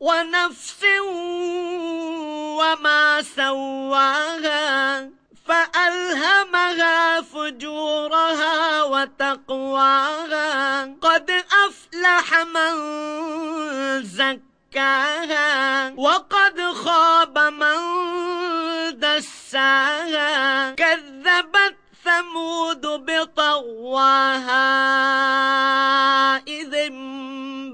ونفس وما سواها فألهمها فجورها وتقواها. قد أفلح من زكاها وقد خاب من دساها. كذبت ثمود بطواها